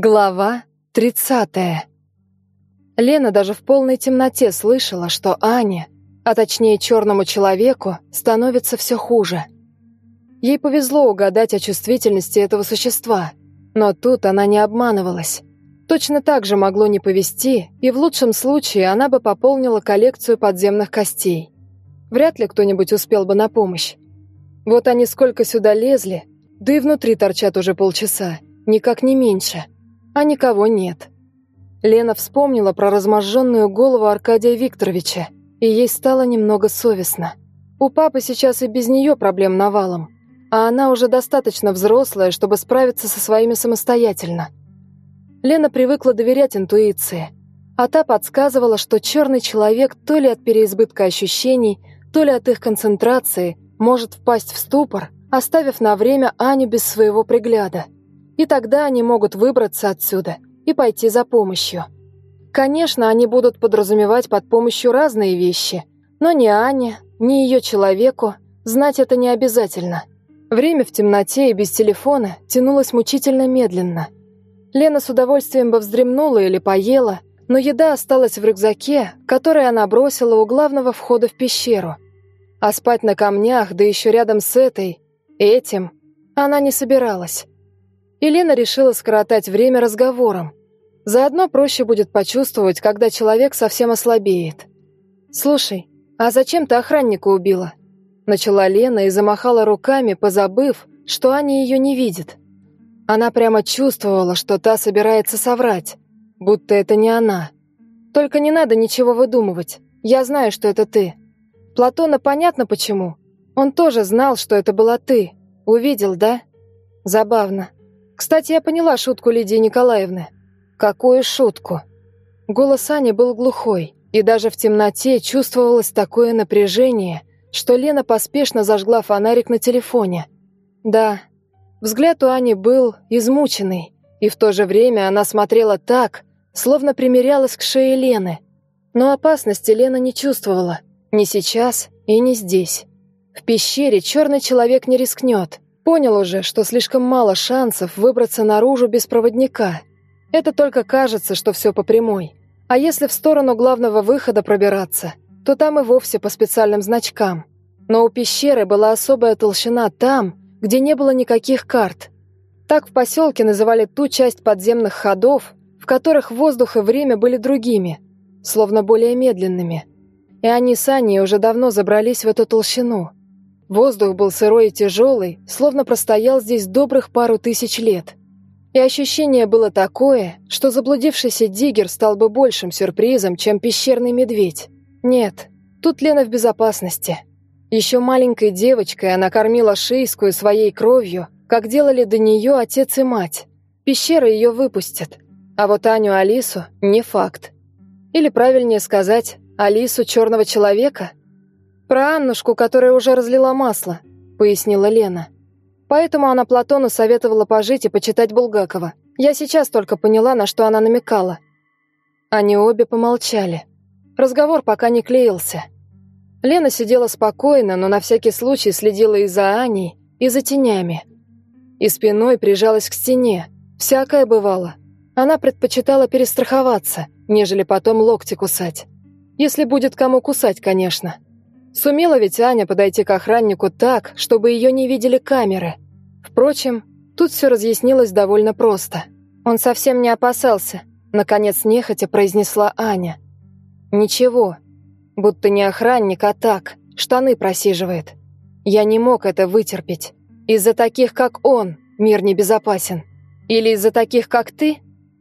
Глава 30. Лена даже в полной темноте слышала, что Ане, а точнее черному человеку, становится все хуже. Ей повезло угадать о чувствительности этого существа, но тут она не обманывалась. Точно так же могло не повезти, и в лучшем случае она бы пополнила коллекцию подземных костей. Вряд ли кто-нибудь успел бы на помощь. Вот они сколько сюда лезли, да и внутри торчат уже полчаса, никак не меньше – а никого нет. Лена вспомнила про разможженную голову Аркадия Викторовича, и ей стало немного совестно. У папы сейчас и без нее проблем навалом, а она уже достаточно взрослая, чтобы справиться со своими самостоятельно. Лена привыкла доверять интуиции, а та подсказывала, что черный человек то ли от переизбытка ощущений, то ли от их концентрации может впасть в ступор, оставив на время Аню без своего пригляда – и тогда они могут выбраться отсюда и пойти за помощью. Конечно, они будут подразумевать под помощью разные вещи, но ни Ане, ни ее человеку знать это не обязательно. Время в темноте и без телефона тянулось мучительно медленно. Лена с удовольствием бы вздремнула или поела, но еда осталась в рюкзаке, который она бросила у главного входа в пещеру. А спать на камнях, да еще рядом с этой, этим, она не собиралась. Елена решила скоротать время разговором. Заодно проще будет почувствовать, когда человек совсем ослабеет. «Слушай, а зачем ты охранника убила?» Начала Лена и замахала руками, позабыв, что Аня ее не видит. Она прямо чувствовала, что та собирается соврать, будто это не она. «Только не надо ничего выдумывать. Я знаю, что это ты. Платона понятно почему. Он тоже знал, что это была ты. Увидел, да? Забавно. Кстати, я поняла шутку Лидии Николаевны. Какую шутку? Голос Ани был глухой, и даже в темноте чувствовалось такое напряжение, что Лена поспешно зажгла фонарик на телефоне. Да, взгляд у Ани был измученный, и в то же время она смотрела так, словно примерялась к шее Лены. Но опасности Лена не чувствовала, ни сейчас и не здесь. В пещере черный человек не рискнет, Понял уже, что слишком мало шансов выбраться наружу без проводника. Это только кажется, что все по прямой. А если в сторону главного выхода пробираться, то там и вовсе по специальным значкам. Но у пещеры была особая толщина там, где не было никаких карт. Так в поселке называли ту часть подземных ходов, в которых воздух и время были другими, словно более медленными. И они с Аней уже давно забрались в эту толщину – Воздух был сырой и тяжелый, словно простоял здесь добрых пару тысяч лет. И ощущение было такое, что заблудившийся диггер стал бы большим сюрпризом, чем пещерный медведь. Нет, тут Лена в безопасности. Еще маленькой девочкой она кормила шейскую своей кровью, как делали до нее отец и мать. Пещера ее выпустят. А вот Аню Алису не факт. Или правильнее сказать, Алису черного человека – «Про Аннушку, которая уже разлила масло», — пояснила Лена. «Поэтому она Платону советовала пожить и почитать Булгакова. Я сейчас только поняла, на что она намекала». Они обе помолчали. Разговор пока не клеился. Лена сидела спокойно, но на всякий случай следила и за Аней, и за тенями. И спиной прижалась к стене. Всякое бывало. Она предпочитала перестраховаться, нежели потом локти кусать. Если будет кому кусать, конечно. Сумела ведь Аня подойти к охраннику так, чтобы ее не видели камеры. Впрочем, тут все разъяснилось довольно просто. Он совсем не опасался, наконец нехотя произнесла Аня. Ничего, будто не охранник, а так, штаны просиживает. Я не мог это вытерпеть. Из-за таких, как он, мир небезопасен. Или из-за таких, как ты?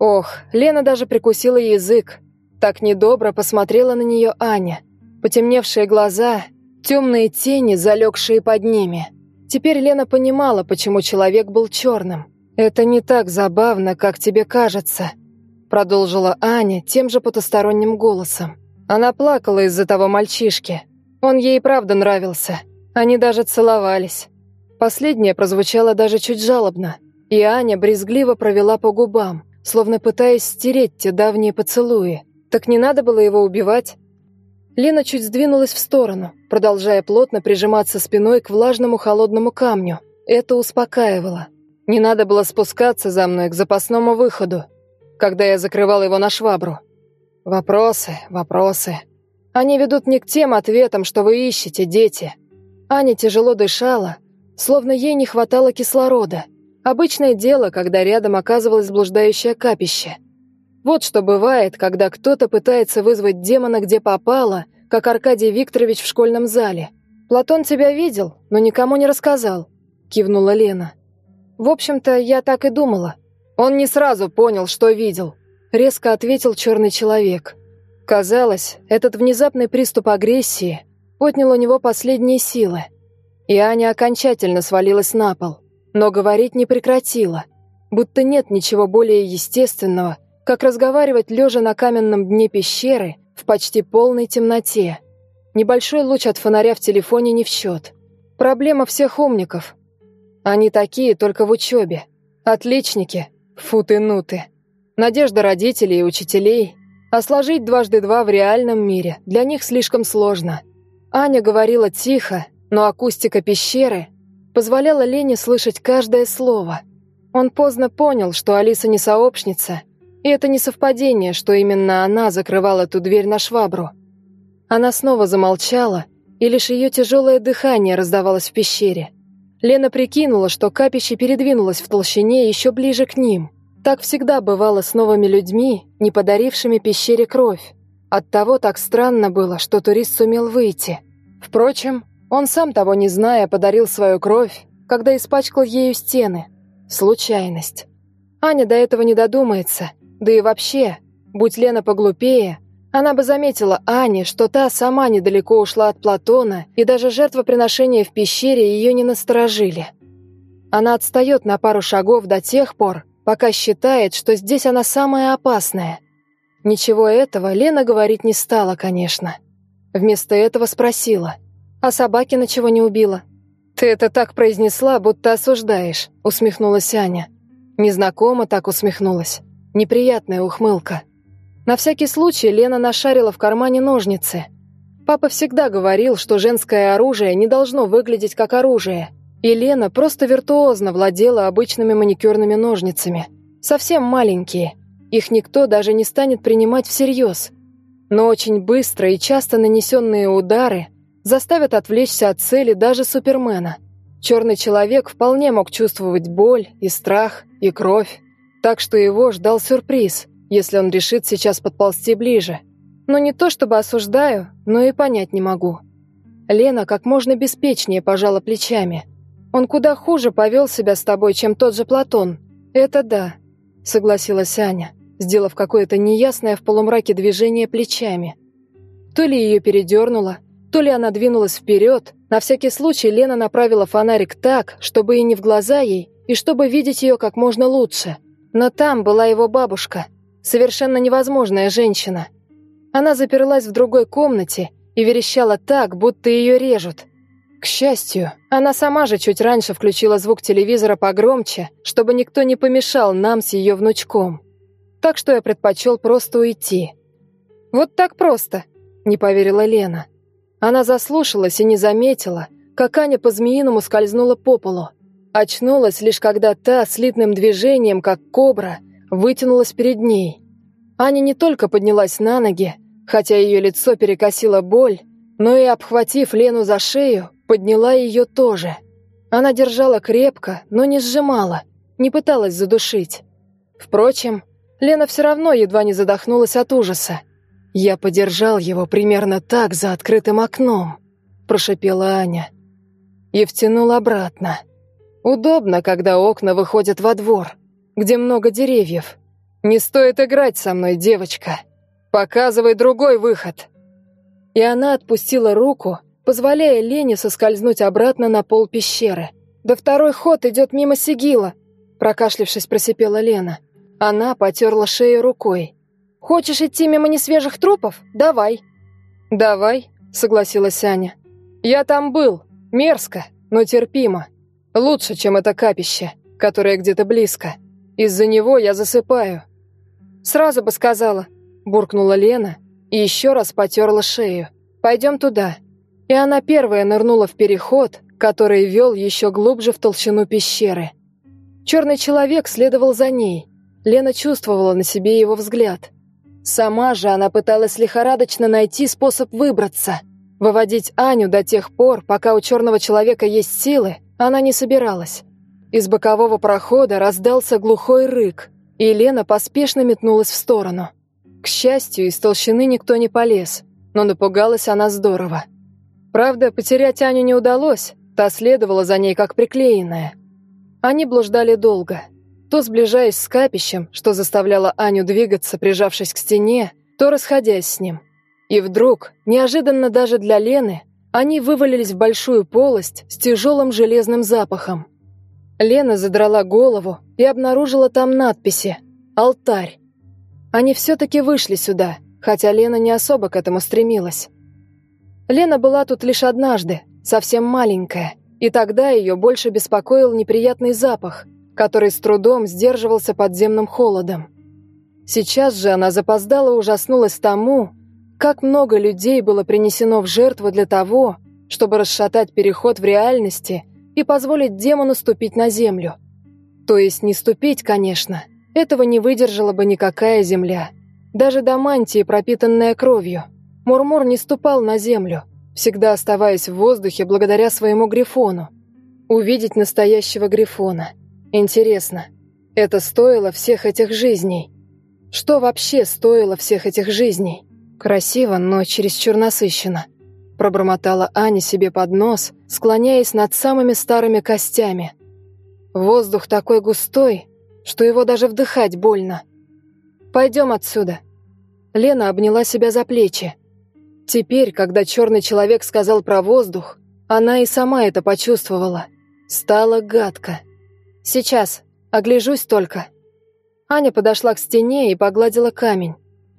Ох, Лена даже прикусила язык. Так недобро посмотрела на нее Аня. Потемневшие глаза, темные тени, залегшие под ними. Теперь Лена понимала, почему человек был черным. «Это не так забавно, как тебе кажется», — продолжила Аня тем же потусторонним голосом. Она плакала из-за того мальчишки. Он ей правда нравился. Они даже целовались. Последнее прозвучало даже чуть жалобно, и Аня брезгливо провела по губам, словно пытаясь стереть те давние поцелуи. Так не надо было его убивать, Лена чуть сдвинулась в сторону, продолжая плотно прижиматься спиной к влажному холодному камню. Это успокаивало. Не надо было спускаться за мной к запасному выходу, когда я закрывал его на швабру. Вопросы, вопросы. Они ведут не к тем ответам, что вы ищете, дети. Аня тяжело дышала, словно ей не хватало кислорода. Обычное дело, когда рядом оказывалось блуждающее капище. Вот что бывает, когда кто-то пытается вызвать демона где попало, как Аркадий Викторович в школьном зале. «Платон тебя видел, но никому не рассказал», — кивнула Лена. «В общем-то, я так и думала. Он не сразу понял, что видел», — резко ответил черный человек. Казалось, этот внезапный приступ агрессии отнял у него последние силы. И Аня окончательно свалилась на пол, но говорить не прекратила, будто нет ничего более естественного, как разговаривать лежа на каменном дне пещеры в почти полной темноте. Небольшой луч от фонаря в телефоне не в счет. Проблема всех умников. Они такие только в учебе. Отличники, футы-нуты. Надежда родителей и учителей, а сложить дважды два в реальном мире для них слишком сложно. Аня говорила тихо, но акустика пещеры позволяла Лене слышать каждое слово. Он поздно понял, что Алиса не сообщница, и это не совпадение, что именно она закрывала ту дверь на швабру. Она снова замолчала, и лишь ее тяжелое дыхание раздавалось в пещере. Лена прикинула, что капище передвинулось в толщине еще ближе к ним – так всегда бывало с новыми людьми, не подарившими пещере кровь. Оттого так странно было, что турист сумел выйти. Впрочем, он сам того не зная подарил свою кровь, когда испачкал ею стены. Случайность. Аня до этого не додумается. Да и вообще, будь Лена поглупее, она бы заметила Ане, что та сама недалеко ушла от Платона, и даже жертвоприношения в пещере ее не насторожили. Она отстает на пару шагов до тех пор, пока считает, что здесь она самая опасная. Ничего этого Лена говорить не стала, конечно. Вместо этого спросила, а собаки чего не убила? «Ты это так произнесла, будто осуждаешь», — усмехнулась Аня. Незнакомо так усмехнулась. Неприятная ухмылка. На всякий случай Лена нашарила в кармане ножницы. Папа всегда говорил, что женское оружие не должно выглядеть как оружие — Елена просто виртуозно владела обычными маникюрными ножницами. Совсем маленькие. Их никто даже не станет принимать всерьез. Но очень быстро и часто нанесенные удары заставят отвлечься от цели даже Супермена. Черный человек вполне мог чувствовать боль и страх, и кровь. Так что его ждал сюрприз, если он решит сейчас подползти ближе. Но не то чтобы осуждаю, но и понять не могу. Лена как можно беспечнее пожала плечами – он куда хуже повел себя с тобой, чем тот же Платон. Это да, согласилась Аня, сделав какое-то неясное в полумраке движение плечами. То ли ее передернуло, то ли она двинулась вперед. На всякий случай Лена направила фонарик так, чтобы и не в глаза ей, и чтобы видеть ее как можно лучше. Но там была его бабушка, совершенно невозможная женщина. Она заперлась в другой комнате и верещала так, будто ее режут. К счастью, она сама же чуть раньше включила звук телевизора погромче, чтобы никто не помешал нам с ее внучком. Так что я предпочел просто уйти. «Вот так просто», — не поверила Лена. Она заслушалась и не заметила, как Аня по-змеиному скользнула по полу. Очнулась лишь когда та слитным движением, как кобра, вытянулась перед ней. Аня не только поднялась на ноги, хотя ее лицо перекосило боль, но и, обхватив Лену за шею, Подняла ее тоже. Она держала крепко, но не сжимала, не пыталась задушить. Впрочем, Лена все равно едва не задохнулась от ужаса. «Я подержал его примерно так за открытым окном», – прошепела Аня. И втянул обратно. «Удобно, когда окна выходят во двор, где много деревьев. Не стоит играть со мной, девочка. Показывай другой выход». И она отпустила руку, позволяя Лене соскользнуть обратно на пол пещеры. «Да второй ход идет мимо Сигила», – прокашлившись, просипела Лена. Она потерла шею рукой. «Хочешь идти мимо несвежих трупов? Давай». «Давай», – согласилась Аня. «Я там был. Мерзко, но терпимо. Лучше, чем это капище, которое где-то близко. Из-за него я засыпаю». «Сразу бы сказала», – буркнула Лена и еще раз потерла шею. «Пойдем туда» и она первая нырнула в переход, который вел еще глубже в толщину пещеры. Черный человек следовал за ней. Лена чувствовала на себе его взгляд. Сама же она пыталась лихорадочно найти способ выбраться. Выводить Аню до тех пор, пока у черного человека есть силы, она не собиралась. Из бокового прохода раздался глухой рык, и Лена поспешно метнулась в сторону. К счастью, из толщины никто не полез, но напугалась она здорово. Правда, потерять Аню не удалось, та следовала за ней как приклеенная. Они блуждали долго, то сближаясь с капищем, что заставляло Аню двигаться, прижавшись к стене, то расходясь с ним. И вдруг, неожиданно даже для Лены, они вывалились в большую полость с тяжелым железным запахом. Лена задрала голову и обнаружила там надписи «Алтарь». Они все-таки вышли сюда, хотя Лена не особо к этому стремилась. Лена была тут лишь однажды, совсем маленькая, и тогда ее больше беспокоил неприятный запах, который с трудом сдерживался подземным холодом. Сейчас же она запоздала ужаснулась тому, как много людей было принесено в жертву для того, чтобы расшатать переход в реальности и позволить демону ступить на землю. То есть не ступить, конечно. Этого не выдержала бы никакая земля. Даже до мантии, пропитанная кровью. Мурмур не ступал на землю, всегда оставаясь в воздухе благодаря своему грифону. Увидеть настоящего грифона. Интересно, это стоило всех этих жизней? Что вообще стоило всех этих жизней? Красиво, но чересчур насыщенно пробормотала Аня себе под нос, склоняясь над самыми старыми костями. Воздух такой густой, что его даже вдыхать больно. Пойдем отсюда. Лена обняла себя за плечи. Теперь, когда черный человек сказал про воздух, она и сама это почувствовала. Стало гадко. Сейчас, огляжусь только. Аня подошла к стене и погладила камень.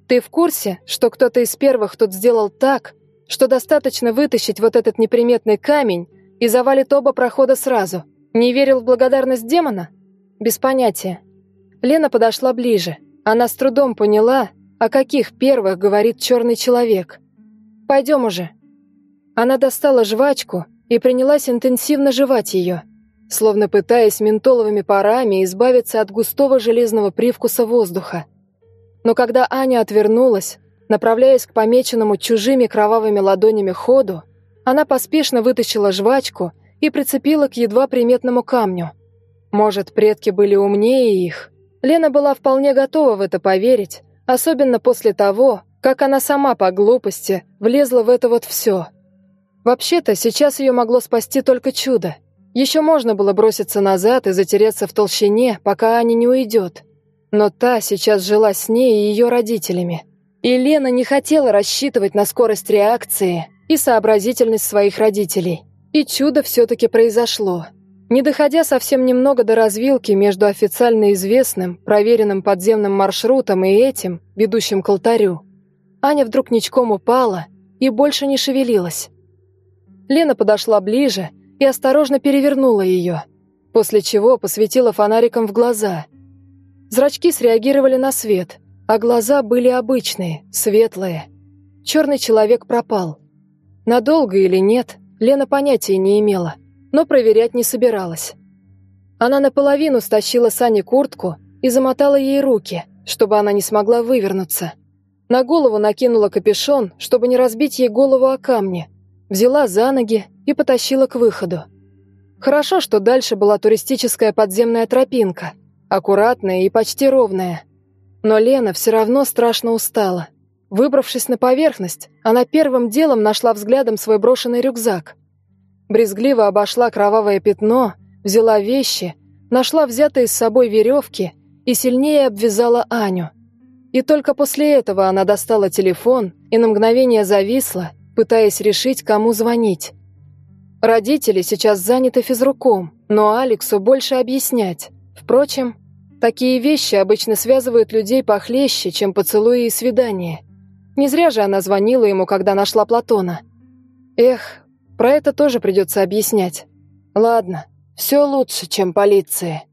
Ты в курсе, что кто-то из первых тут сделал так, что достаточно вытащить вот этот неприметный камень и завалит оба прохода сразу. Не верил в благодарность демона? Без понятия. Лена подошла ближе. Она с трудом поняла, о каких первых говорит черный человек. «Пойдем уже». Она достала жвачку и принялась интенсивно жевать ее, словно пытаясь ментоловыми парами избавиться от густого железного привкуса воздуха. Но когда Аня отвернулась, Направляясь к помеченному чужими кровавыми ладонями ходу, она поспешно вытащила жвачку и прицепила к едва приметному камню. Может, предки были умнее их? Лена была вполне готова в это поверить, особенно после того, как она сама по глупости влезла в это вот все. Вообще-то, сейчас ее могло спасти только чудо. Еще можно было броситься назад и затереться в толщине, пока Аня не уйдет. Но та сейчас жила с ней и ее родителями. И Лена не хотела рассчитывать на скорость реакции и сообразительность своих родителей. И чудо все-таки произошло. Не доходя совсем немного до развилки между официально известным, проверенным подземным маршрутом и этим, ведущим к алтарю, Аня вдруг ничком упала и больше не шевелилась. Лена подошла ближе и осторожно перевернула ее, после чего посветила фонариком в глаза. Зрачки среагировали на свет, а глаза были обычные, светлые. Черный человек пропал. Надолго или нет, Лена понятия не имела, но проверять не собиралась. Она наполовину стащила Сане куртку и замотала ей руки, чтобы она не смогла вывернуться. На голову накинула капюшон, чтобы не разбить ей голову о камни, взяла за ноги и потащила к выходу. Хорошо, что дальше была туристическая подземная тропинка, аккуратная и почти ровная – но Лена все равно страшно устала. Выбравшись на поверхность, она первым делом нашла взглядом свой брошенный рюкзак. Брезгливо обошла кровавое пятно, взяла вещи, нашла взятые с собой веревки и сильнее обвязала Аню. И только после этого она достала телефон и на мгновение зависла, пытаясь решить, кому звонить. Родители сейчас заняты физруком, но Алексу больше объяснять. Впрочем, Такие вещи обычно связывают людей похлеще, чем поцелуи и свидания. Не зря же она звонила ему, когда нашла Платона. Эх, про это тоже придется объяснять. Ладно, все лучше, чем полиция.